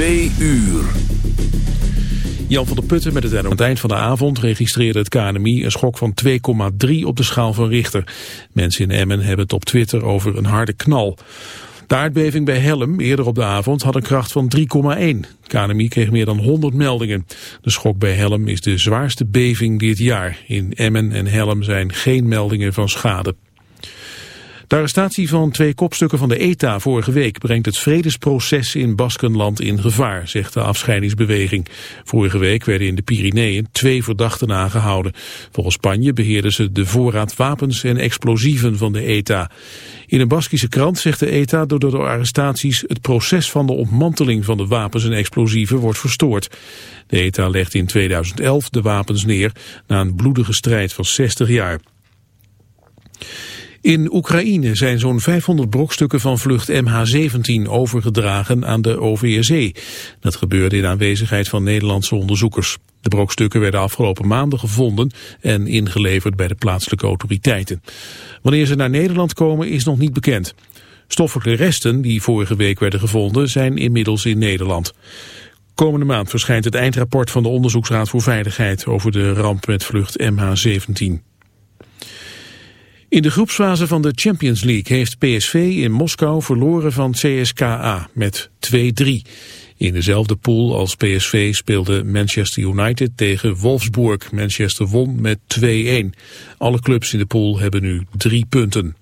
Twee uur. Jan van der Putten met het aan het eind van de avond registreerde het KNMI een schok van 2,3 op de schaal van Richter. Mensen in Emmen hebben het op Twitter over een harde knal. De aardbeving bij Helm eerder op de avond had een kracht van 3,1. KNMI kreeg meer dan 100 meldingen. De schok bij Helm is de zwaarste beving dit jaar. In Emmen en Helm zijn geen meldingen van schade. De arrestatie van twee kopstukken van de ETA vorige week brengt het vredesproces in Baskenland in gevaar, zegt de afscheidingsbeweging. Vorige week werden in de Pyreneeën twee verdachten aangehouden. Volgens Spanje beheerden ze de voorraad wapens en explosieven van de ETA. In een Baskische krant zegt de ETA door de arrestaties het proces van de ontmanteling van de wapens en explosieven wordt verstoord. De ETA legde in 2011 de wapens neer na een bloedige strijd van 60 jaar. In Oekraïne zijn zo'n 500 brokstukken van vlucht MH17 overgedragen aan de OVSE. Dat gebeurde in aanwezigheid van Nederlandse onderzoekers. De brokstukken werden afgelopen maanden gevonden en ingeleverd bij de plaatselijke autoriteiten. Wanneer ze naar Nederland komen is nog niet bekend. Stoffelijke resten die vorige week werden gevonden zijn inmiddels in Nederland. Komende maand verschijnt het eindrapport van de Onderzoeksraad voor Veiligheid over de ramp met vlucht MH17. In de groepsfase van de Champions League heeft PSV in Moskou verloren van CSKA met 2-3. In dezelfde pool als PSV speelde Manchester United tegen Wolfsburg. Manchester won met 2-1. Alle clubs in de pool hebben nu drie punten.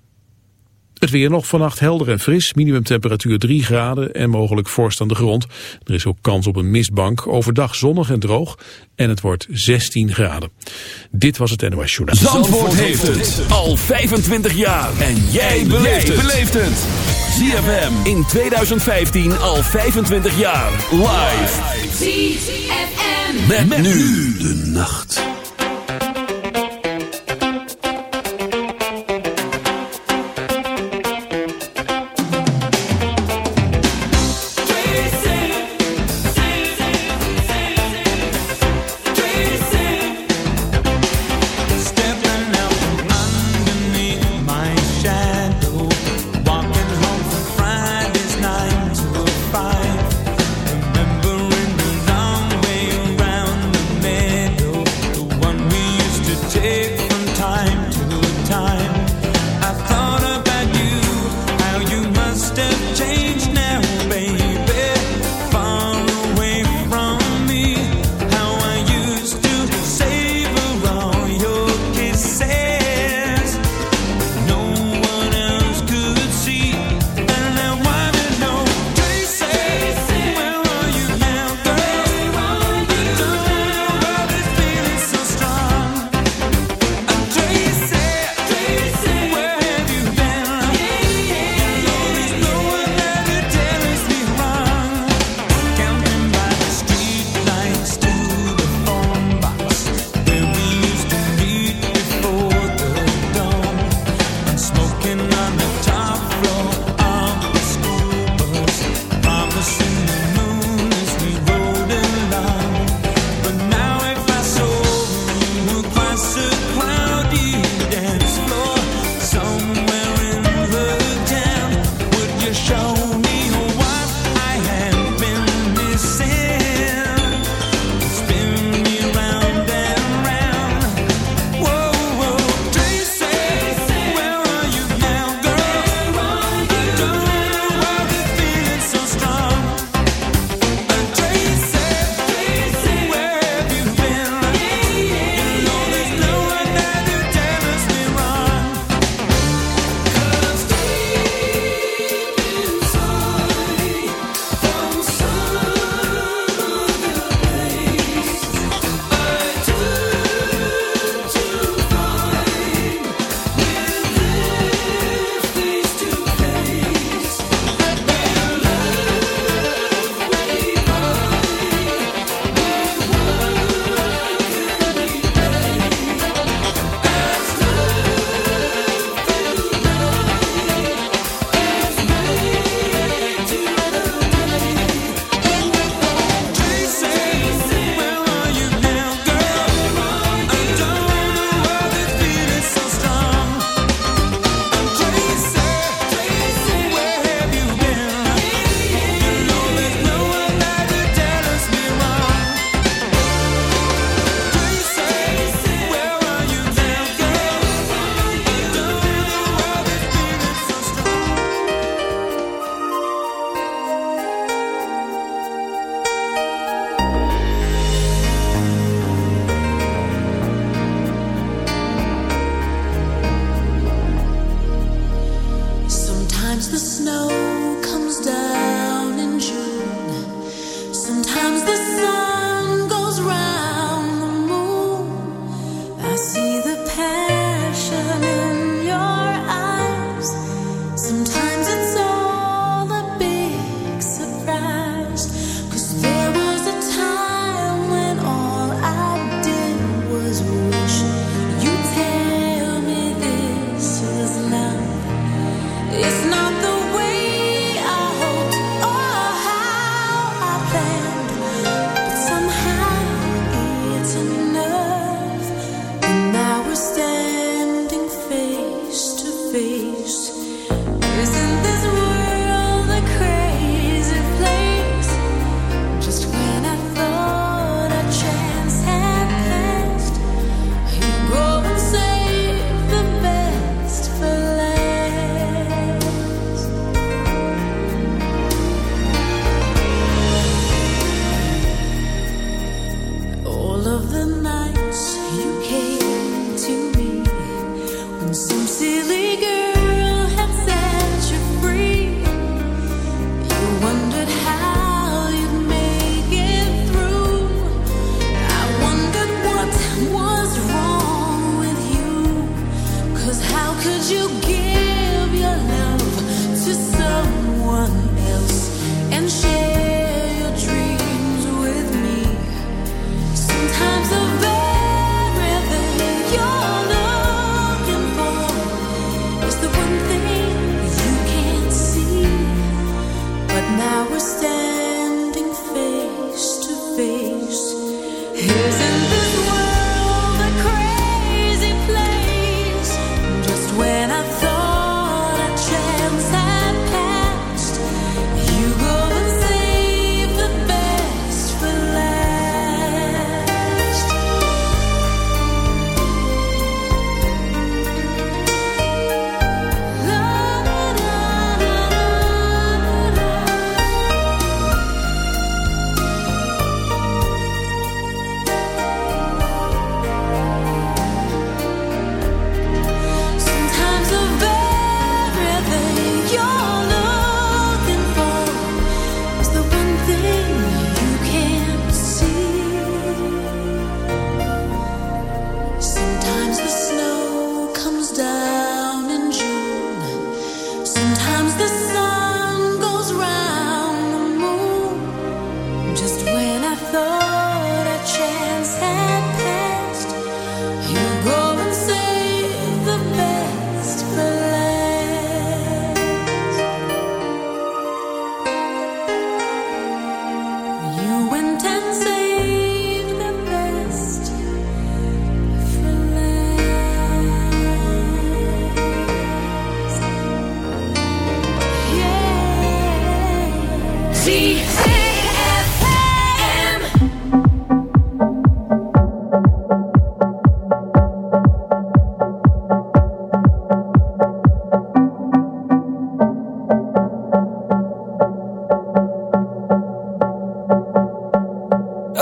Het weer nog vannacht helder en fris, minimumtemperatuur 3 graden en mogelijk vorst aan de grond. Er is ook kans op een mistbank, overdag zonnig en droog en het wordt 16 graden. Dit was het NOS Journaal. Zandvoort, heeft het al 25 jaar en jij beleeft het. ZFM in 2015 al 25 jaar live. ZFM. Met, nu de nacht.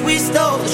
we stole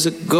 is a ghost